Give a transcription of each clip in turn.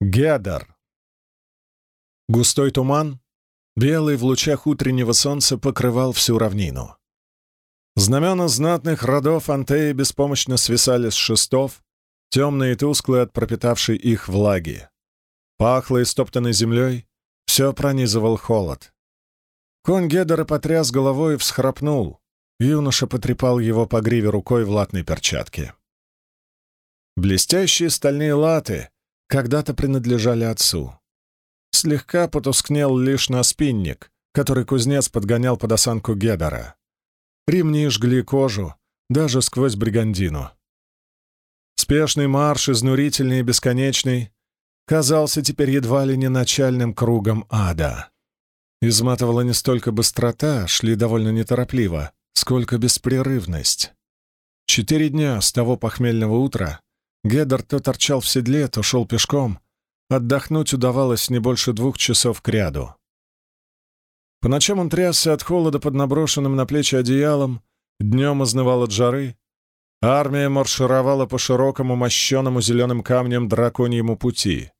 Гедар. Густой туман, белый в лучах утреннего солнца, покрывал всю равнину. Знамена знатных родов Антеи беспомощно свисали с шестов, темные и тусклые от пропитавшей их влаги. Пахло истоптанной землей, все пронизывал холод. Конь Гедера потряс головой и всхрапнул. Юноша потрепал его по гриве рукой в латной перчатке. Блестящие стальные латы когда-то принадлежали отцу. Слегка потускнел лишь на спинник, который кузнец подгонял под осанку Гедора. Ремни жгли кожу, даже сквозь бригандину. Спешный марш, изнурительный и бесконечный, казался теперь едва ли не начальным кругом ада. Изматывала не столько быстрота, шли довольно неторопливо, сколько беспрерывность. Четыре дня с того похмельного утра Гедер то торчал в седле, то шел пешком. Отдохнуть удавалось не больше двух часов кряду. По ночам он трясся от холода под наброшенным на плечи одеялом, днем изнывал от жары. Армия маршировала по широкому мощеному зеленым камнем драконьему пути.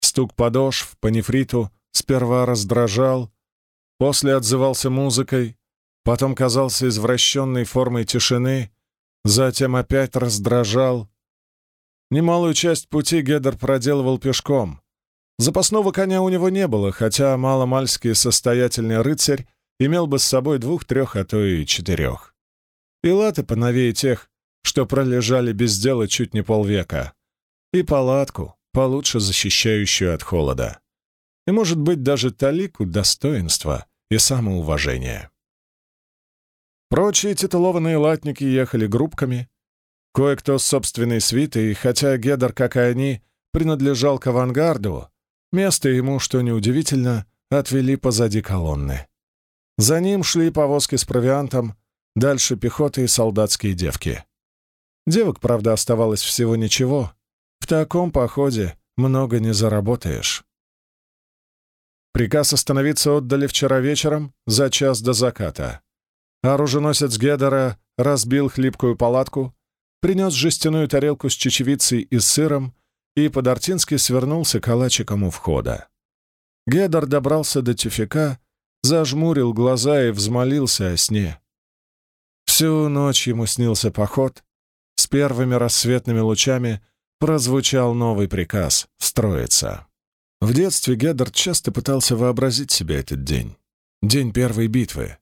Стук подошв по нефриту сперва раздражал, после отзывался музыкой, потом казался извращенной формой тишины, затем опять раздражал. Немалую часть пути Гедер проделывал пешком, Запасного коня у него не было, хотя маломальский состоятельный рыцарь имел бы с собой двух-трех, а то и четырех. И латы поновее тех, что пролежали без дела чуть не полвека, и палатку, получше защищающую от холода. И, может быть, даже талику достоинства и самоуважения. Прочие титулованные латники ехали группками, кое-кто с собственной свитой, хотя Гедер, как и они, принадлежал к авангарду, Место ему, что неудивительно, отвели позади колонны. За ним шли повозки с провиантом, дальше пехота и солдатские девки. Девок, правда, оставалось всего ничего. В таком походе много не заработаешь. Приказ остановиться отдали вчера вечером, за час до заката. Оруженосец Гедера разбил хлипкую палатку, принес жестяную тарелку с чечевицей и сыром и Подортинский свернулся калачиком у входа. Гедор добрался до тюфяка, зажмурил глаза и взмолился о сне. Всю ночь ему снился поход. С первыми рассветными лучами прозвучал новый приказ — строиться. В детстве Гедор часто пытался вообразить себе этот день. День первой битвы.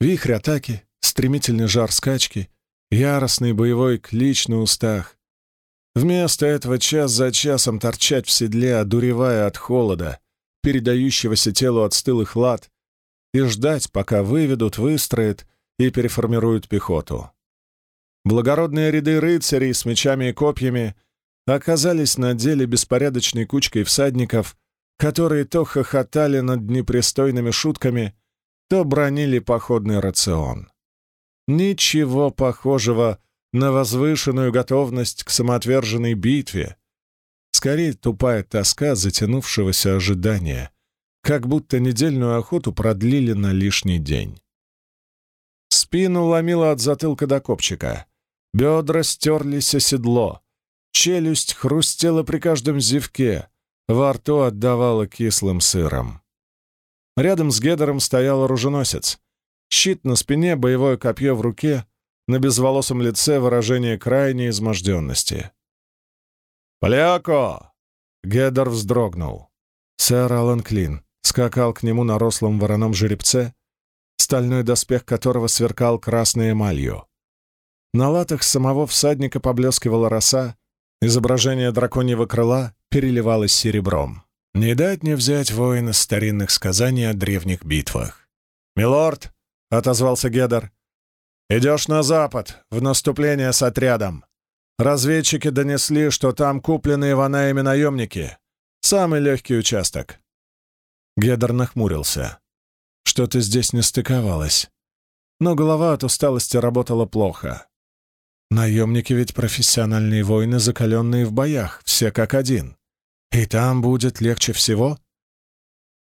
Вихрь атаки, стремительный жар скачки, яростный боевой клич на устах, Вместо этого час за часом торчать в седле, одуревая от холода, передающегося телу от стылых лад, и ждать, пока выведут, выстроят и переформируют пехоту. Благородные ряды рыцарей с мечами и копьями оказались на деле беспорядочной кучкой всадников, которые то хохотали над непристойными шутками, то бронили походный рацион. Ничего похожего на возвышенную готовность к самоотверженной битве. Скорее, тупая тоска затянувшегося ожидания, как будто недельную охоту продлили на лишний день. Спину ломило от затылка до копчика. Бедра стерлись о седло. Челюсть хрустела при каждом зевке. Во рту отдавала кислым сыром. Рядом с Гедером стоял оруженосец. Щит на спине, боевое копье в руке — на безволосом лице выражение крайней изможденности. «Поляко!» — Гедер вздрогнул. Сэр Алан Клин скакал к нему на рослом вороном жеребце, стальной доспех которого сверкал красной эмалью. На латах самого всадника поблескивала роса, изображение драконьего крыла переливалось серебром. Не дать не взять воина старинных сказаний о древних битвах. «Милорд!» — отозвался Гедер. «Идешь на запад, в наступление с отрядом. Разведчики донесли, что там купленные ванаями наемники. Самый легкий участок». Гедер нахмурился. Что-то здесь не стыковалось. Но голова от усталости работала плохо. Наемники ведь профессиональные воины, закаленные в боях, все как один. И там будет легче всего?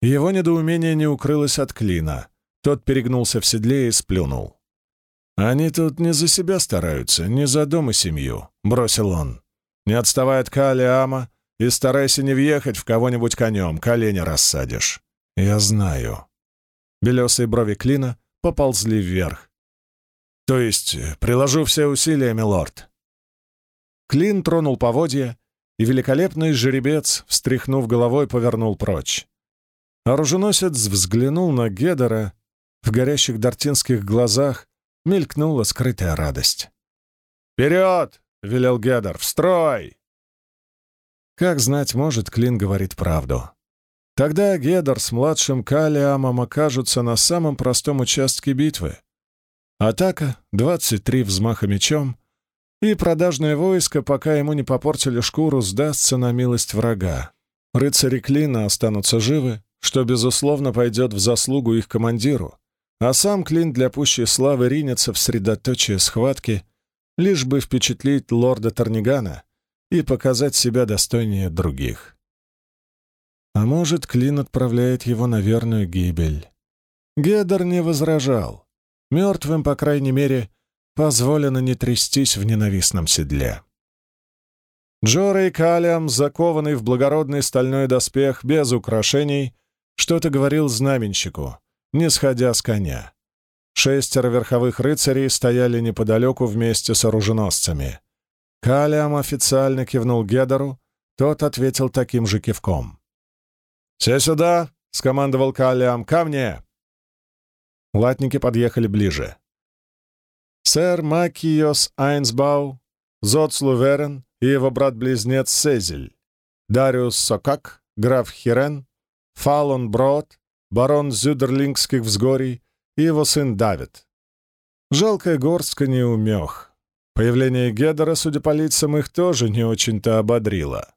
Его недоумение не укрылось от клина. Тот перегнулся в седле и сплюнул. «Они тут не за себя стараются, не за дом и семью», — бросил он. Не отставая от Калиама и старайся не въехать в кого-нибудь конем, колени рассадишь». «Я знаю». Белесые брови Клина поползли вверх. «То есть приложу все усилия, милорд». Клин тронул поводья, и великолепный жеребец, встряхнув головой, повернул прочь. Оруженосец взглянул на Гедера. В горящих дартинских глазах мелькнула скрытая радость. «Вперед!» — велел Гедер. «В строй!» Как знать, может, Клин говорит правду. Тогда Гедер с младшим Калиамом окажутся на самом простом участке битвы. Атака, 23 взмаха мечом, и продажное войско, пока ему не попортили шкуру, сдастся на милость врага. Рыцари Клина останутся живы, что, безусловно, пойдет в заслугу их командиру, а сам Клин для пущей славы ринется в средоточие схватки, лишь бы впечатлить лорда Торнигана и показать себя достойнее других. А может, Клин отправляет его на верную гибель. Гедер не возражал. Мертвым, по крайней мере, позволено не трястись в ненавистном седле. Джорей Калиам, закованный в благородный стальной доспех без украшений, что-то говорил знаменщику, не сходя с коня. Шестеро верховых рыцарей стояли неподалеку вместе с оруженосцами. Калиам официально кивнул Гедору, тот ответил таким же кивком. «Все сюда!» — скомандовал Калиам. «Ко мне!» Латники подъехали ближе сэр Макиос Айнсбау, Зоц Луверен и его брат-близнец Сезель, Дариус Сокак, граф Хирен, Фалон Брод, барон Зюдерлингских взгорий и его сын Давид. Жалкая горстка неумех. Появление Гедера, судя по лицам, их тоже не очень-то ободрило.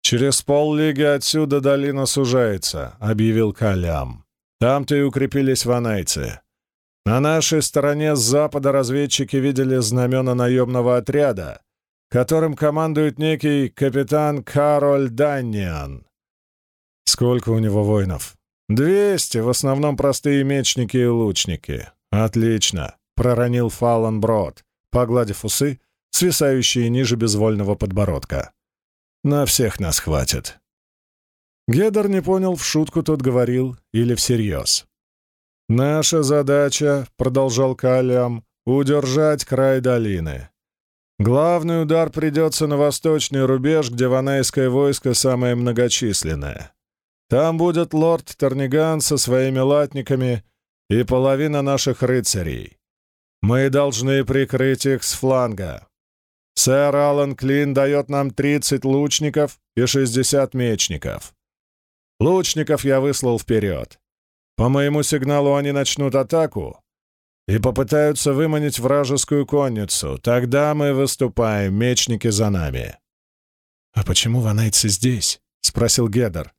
«Через поллиги отсюда долина сужается», — объявил Калям. «Там-то и укрепились ванайцы. На нашей стороне с запада разведчики видели знамена наемного отряда, которым командует некий капитан Кароль Данниан. Сколько у него воинов? Двести, в основном простые мечники и лучники. Отлично, проронил Фалан Брод, погладив усы, свисающие ниже безвольного подбородка. На всех нас хватит. Гедер не понял, в шутку тот говорил или всерьез. «Наша задача, — продолжал Калям, — удержать край долины. Главный удар придется на восточный рубеж, где ванайское войско самое многочисленное. Там будет лорд Торниган со своими латниками и половина наших рыцарей. Мы должны прикрыть их с фланга. Сэр Аллан Клин дает нам 30 лучников и 60 мечников. Лучников я выслал вперед. По моему сигналу они начнут атаку и попытаются выманить вражескую конницу. Тогда мы выступаем, мечники за нами». «А почему ванайцы здесь?» — спросил Гедер.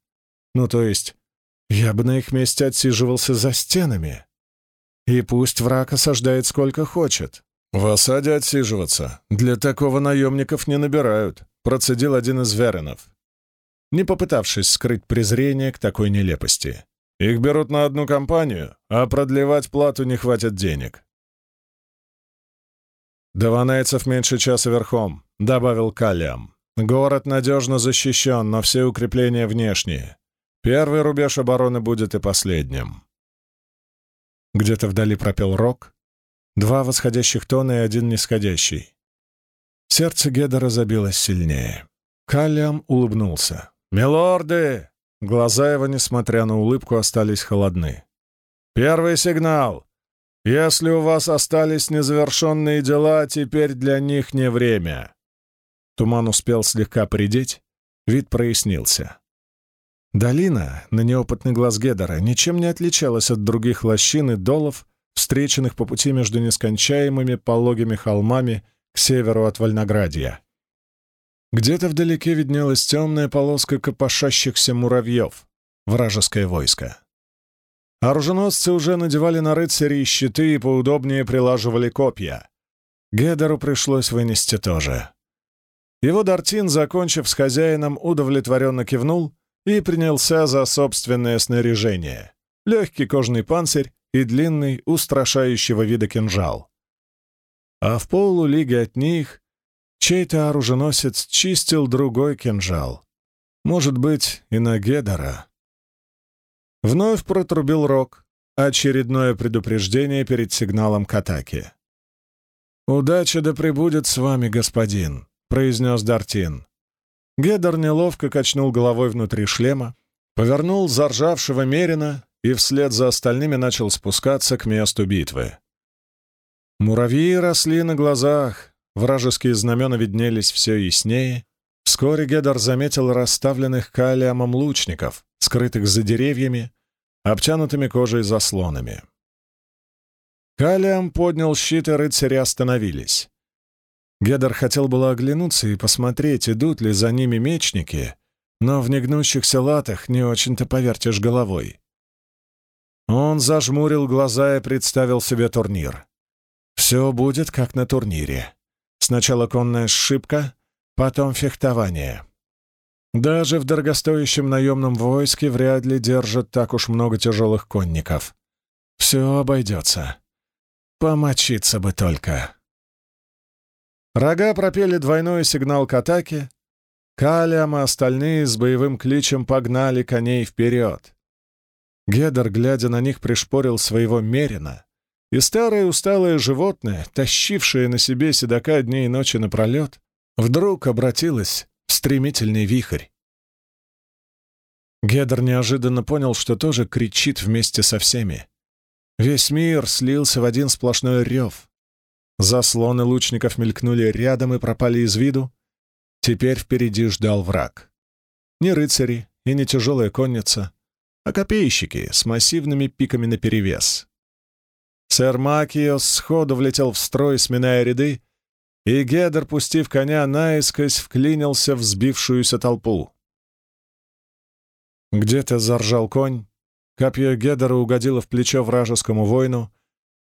«Ну, то есть, я бы на их месте отсиживался за стенами. И пусть враг осаждает сколько хочет». «В осаде отсиживаться. Для такого наемников не набирают», — процедил один из веренов, не попытавшись скрыть презрение к такой нелепости. Их берут на одну компанию, а продлевать плату не хватит денег. «До ванайцев меньше часа верхом», — добавил Калиам. «Город надежно защищен, но все укрепления внешние. Первый рубеж обороны будет и последним». Где-то вдали пропел рок. Два восходящих тона и один нисходящий. Сердце Гедора забилось сильнее. Калиам улыбнулся. «Милорды, Глаза его, несмотря на улыбку, остались холодны. «Первый сигнал! Если у вас остались незавершенные дела, теперь для них не время!» Туман успел слегка придеть, вид прояснился. Долина, на неопытный глаз Гедера, ничем не отличалась от других лощин и долов, встреченных по пути между нескончаемыми пологими холмами к северу от Вольноградья. Где-то вдалеке виднелась темная полоска копошащихся муравьев, вражеское войско. Оруженосцы уже надевали на рыцарей щиты и поудобнее прилаживали копья. Гедеру пришлось вынести тоже. Его Дартин, закончив с хозяином, удовлетворенно кивнул и принялся за собственное снаряжение. Легкий кожаный панцирь и длинный, устрашающего вида кинжал. А в полулиге от них чей-то оруженосец чистил другой кинжал. Может быть, и на Гедора. Вновь протрубил рог. Очередное предупреждение перед сигналом к атаке. «Удача да пребудет с вами, господин», — произнес Дартин. Гедор неловко качнул головой внутри шлема, повернул заржавшего Мерина и вслед за остальными начал спускаться к месту битвы. Муравьи росли на глазах, вражеские знамена виднелись все яснее. Вскоре Гедор заметил расставленных калиамом лучников, скрытых за деревьями, обтянутыми кожей заслонами. Калиам поднял щит, и рыцари остановились. Гедор хотел было оглянуться и посмотреть, идут ли за ними мечники, но в негнущихся латах не очень-то повертишь головой. Он зажмурил глаза и представил себе турнир. Все будет как на турнире. Сначала конная сшибка, потом фехтование. Даже в дорогостоящем наемном войске вряд ли держат так уж много тяжелых конников. Все обойдется. Помочиться бы только. Рога пропели двойной сигнал к атаке. Калиам и остальные с боевым кличем погнали коней вперед. Гедер, глядя на них, пришпорил своего мерина, и старое усталое животное, тащившее на себе седока дней и ночи напролет, вдруг обратилось в стремительный вихрь. Гедер неожиданно понял, что тоже кричит вместе со всеми. Весь мир слился в один сплошной рев. Заслоны лучников мелькнули рядом и пропали из виду. Теперь впереди ждал враг. Не рыцари и не тяжелая конница, а копейщики с массивными пиками наперевес. Сэр Макиос сходу влетел в строй, сминая ряды, и Гедер, пустив коня наискось, вклинился в сбившуюся толпу. Где-то заржал конь, Копье Гедера угодило в плечо вражескому воину,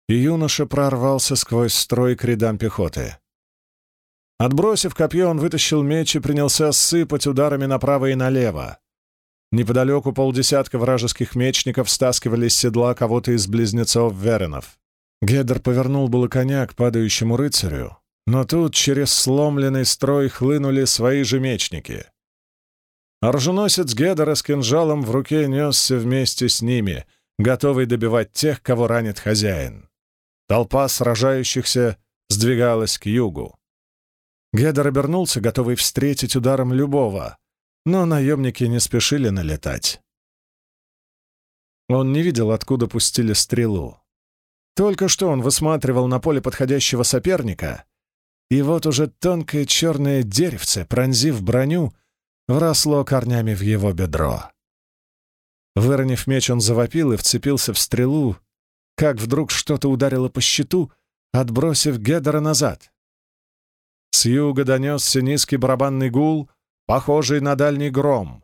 и юноша прорвался сквозь строй к рядам пехоты. Отбросив копье, он вытащил меч и принялся сыпать ударами направо и налево. Неподалеку полдесятка вражеских мечников стаскивали с седла кого-то из близнецов Веренов. Гедер повернул было коня к падающему рыцарю, но тут через сломленный строй хлынули свои же мечники. Оруженосец Гедора с кинжалом в руке несся вместе с ними, готовый добивать тех, кого ранит хозяин. Толпа сражающихся сдвигалась к югу. Гедор обернулся, готовый встретить ударом любого, но наемники не спешили налетать. Он не видел, откуда пустили стрелу. Только что он высматривал на поле подходящего соперника, и вот уже тонкое черное деревце, пронзив броню, вросло корнями в его бедро. Выронив меч, он завопил и вцепился в стрелу, как вдруг что-то ударило по щиту, отбросив Гедера назад. С юга донесся низкий барабанный гул, похожий на дальний гром.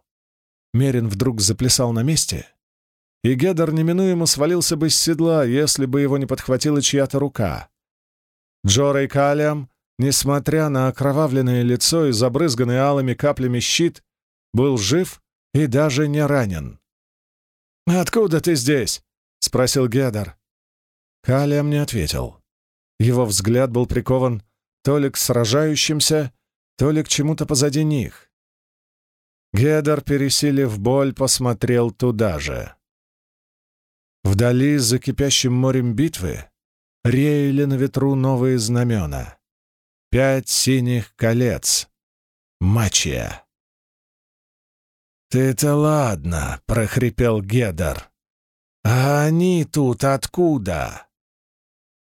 Мерин вдруг заплясал на месте, и Гедер неминуемо свалился бы с седла, если бы его не подхватила чья-то рука. Джора и Калиам несмотря на окровавленное лицо и забрызганный алыми каплями щит, был жив и даже не ранен. «Откуда ты здесь?» — спросил Гедар. Калиам не ответил. Его взгляд был прикован то ли к сражающимся, то ли к чему-то позади них. Гедар, пересилив боль, посмотрел туда же. Вдали, за кипящим морем битвы, реяли на ветру новые знамена. Пять синих колец. Мачия. «Ты-то ладно», — прохрипел Гедар. «А они тут откуда?»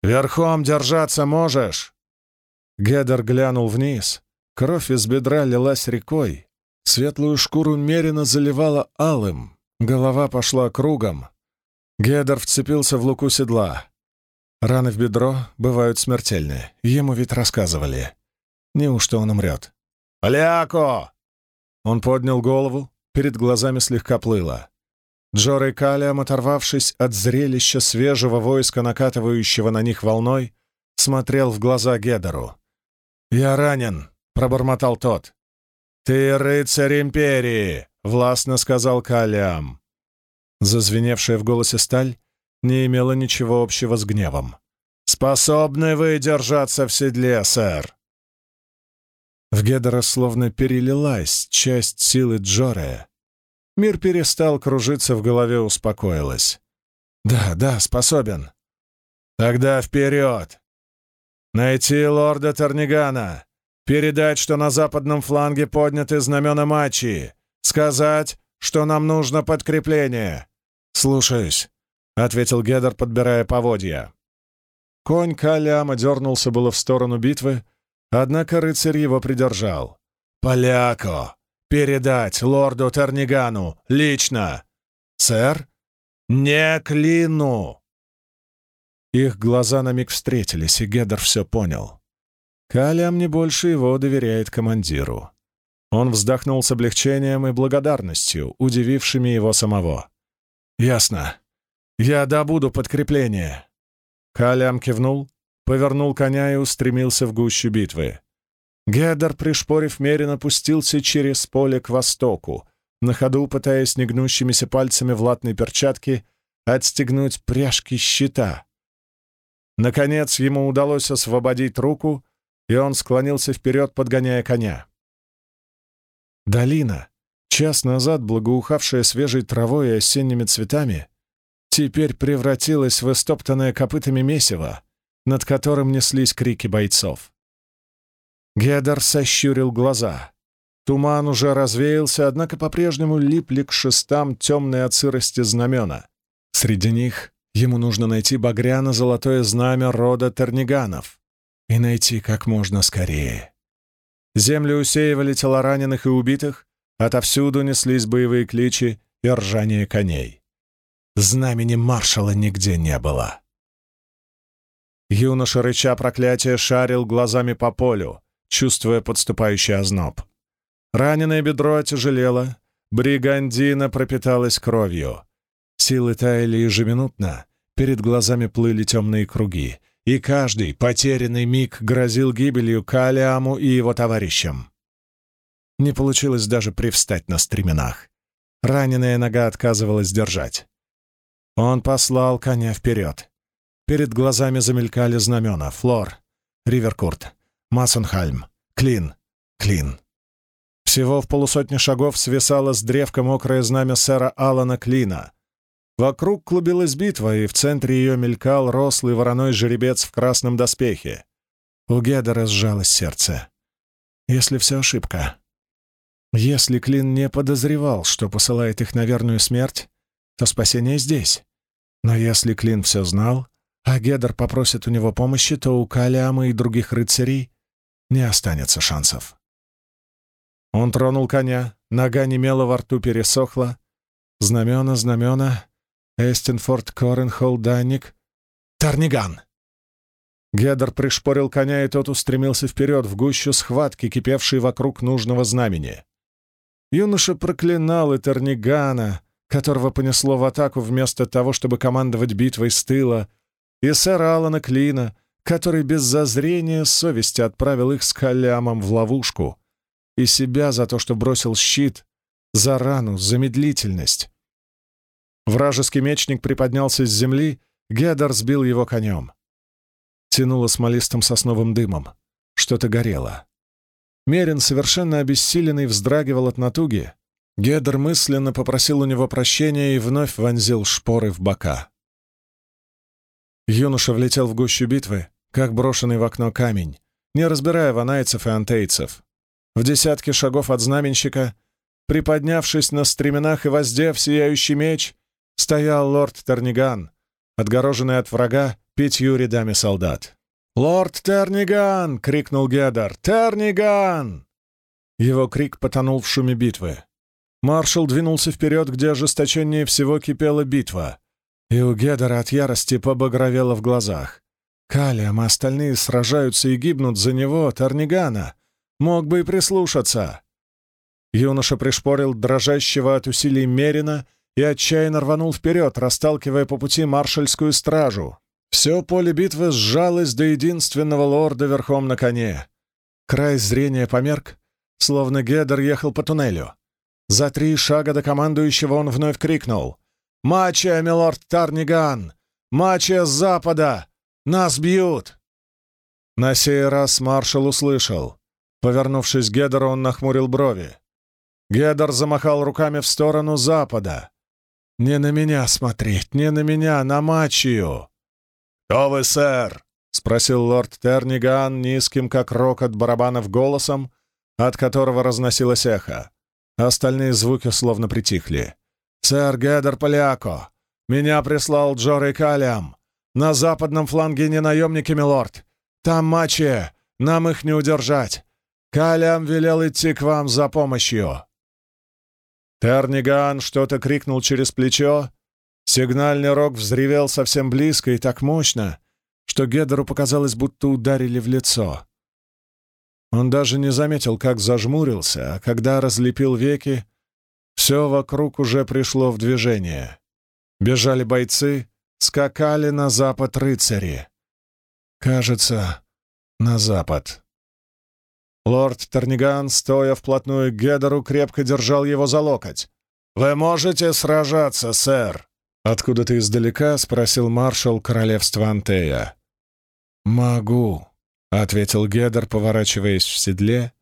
«Верхом держаться можешь?» Гедер глянул вниз. Кровь из бедра лилась рекой. Светлую шкуру меренно заливала алым. Голова пошла кругом. Гедер вцепился в луку седла. Раны в бедро бывают смертельные. Ему ведь рассказывали. Неужто он умрет? «Поляко!» Он поднял голову, перед глазами слегка плыло. Джор и Калиам, оторвавшись от зрелища свежего войска, накатывающего на них волной, смотрел в глаза Гедору. «Я ранен», — пробормотал тот. «Ты рыцарь Империи», — властно сказал Калиам. Зазвеневшая в голосе сталь не имела ничего общего с гневом. «Способны вы держаться в седле, сэр?» В Гедера словно перелилась часть силы Джорея. Мир перестал кружиться в голове, успокоилась. «Да, да, способен». «Тогда вперед! Найти лорда Тарнигана, передать, что на западном фланге подняты знамена Мачи, сказать, что нам нужно подкрепление». «Слушаюсь», — ответил Гедер, подбирая поводья. Конь Каляма дернулся было в сторону битвы, однако рыцарь его придержал. «Поляко! Передать лорду Тернигану! Лично!» «Сэр?» «Не клину!» Их глаза на миг встретились, и Гедер все понял. Калям не больше его доверяет командиру. Он вздохнул с облегчением и благодарностью, удивившими его самого. «Ясно. Я добуду подкрепление». Калям кивнул, повернул коня и устремился в гущу битвы. Гедер, пришпорив меренно, пустился через поле к востоку, на ходу пытаясь негнущимися пальцами в латной перчатке отстегнуть пряжки щита. Наконец ему удалось освободить руку, и он склонился вперед, подгоняя коня. Долина, час назад благоухавшая свежей травой и осенними цветами, теперь превратилась в истоптанное копытами месиво, над которым неслись крики бойцов. Гедер сощурил глаза. Туман уже развеялся, однако по-прежнему липли к шестам темные от сырости знамена. Среди них ему нужно найти багряно-золотое знамя рода Терниганов и найти как можно скорее. Землю усеивали тела раненых и убитых, отовсюду неслись боевые кличи и ржание коней. Знамени маршала нигде не было. Юноша, рыча проклятие, шарил глазами по полю, чувствуя подступающий озноб. Раненое бедро отяжелело, бригандина пропиталась кровью. Силы таяли ежеминутно, перед глазами плыли темные круги, и каждый потерянный миг грозил гибелью Калиаму и его товарищам. Не получилось даже привстать на стременах. Раненая нога отказывалась держать. Он послал коня вперед. Перед глазами замелькали знамена. Флор, Риверкурт, Массенхальм, Клин, Клин. Всего в полусотни шагов свисало с древка мокрое знамя сэра Алана Клина. Вокруг клубилась битва, и в центре ее мелькал рослый вороной жеребец в красном доспехе. У Гедера сжалось сердце. Если все ошибка. Если Клин не подозревал, что посылает их на верную смерть, то спасение здесь. Но если Клин все знал, а Гедер попросит у него помощи, то у Калиама и других рыцарей не останется шансов. Он тронул коня, нога немела во рту пересохла. Знамена, знамена. Эстенфорд, Коренхолл, Данник. Тарниган! Гедер пришпорил коня, и тот устремился вперед в гущу схватки, кипевшей вокруг нужного знамени. Юноша проклинал и Тарнигана, которого понесло в атаку вместо того, чтобы командовать битвой с тыла, и сэра Алана Клина, который без зазрения совести отправил их с Калямом в ловушку, и себя за то, что бросил щит, за рану, за медлительность. Вражеский мечник приподнялся с земли, Гедор сбил его конем. Тянуло смолистым сосновым дымом. Что-то горело. Мерин, совершенно обессиленный, вздрагивал от натуги. Гедер мысленно попросил у него прощения и вновь вонзил шпоры в бока. Юноша влетел в гущу битвы, как брошенный в окно камень, не разбирая ванайцев и антейцев. В десятке шагов от знаменщика, приподнявшись на стременах и воздев сияющий меч, стоял лорд Терниган, отгороженный от врага пятью рядами солдат. «Лорд Терниган!» — крикнул Гедар. «Терниган!» Его крик потонул в шуме битвы. Маршал двинулся вперед, где ожесточеннее всего кипела битва. И у Гедера от ярости побагровело в глазах. Калиам, а остальные сражаются и гибнут за него, Тарнигана. Мог бы и прислушаться. Юноша пришпорил дрожащего от усилий Мерина и отчаянно рванул вперед, расталкивая по пути маршальскую стражу. Все поле битвы сжалось до единственного лорда верхом на коне. Край зрения померк, словно Гедер ехал по туннелю. За три шага до командующего он вновь крикнул. «Мачия, милорд Тарниган! Мачия с запада! Нас бьют!» На сей раз маршал услышал. Повернувшись к Гедеру, он нахмурил брови. Гедер замахал руками в сторону запада. «Не на меня смотреть, не на меня, на Мачию!» «Кто вы, сэр?» — спросил лорд Терниган низким, как рокот барабанов, голосом, от которого разносилось эхо. Остальные звуки словно притихли. «Сэр Гедер Поляко! Меня прислал Джорей Калиам! На западном фланге не наемники, милорд! Там Мачия! Нам их не удержать! Калиам велел идти к вам за помощью!» Терниган что-то крикнул через плечо. Сигнальный рог взревел совсем близко и так мощно, что Гедеру показалось, будто ударили в лицо. Он даже не заметил, как зажмурился, а когда разлепил веки, все вокруг уже пришло в движение. Бежали бойцы, скакали на запад рыцари. Кажется, на запад. Лорд Терниган, стоя вплотную к Гедеру, крепко держал его за локоть. «Вы можете сражаться, сэр?» Откуда-то издалека спросил маршал королевства Антея. «Могу», — ответил Гедер, поворачиваясь в седле.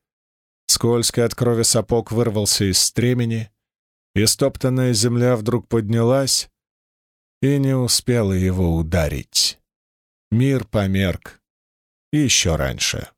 Скользкий от крови сапог вырвался из стремени, и стоптанная земля вдруг поднялась и не успела его ударить. Мир померк еще раньше.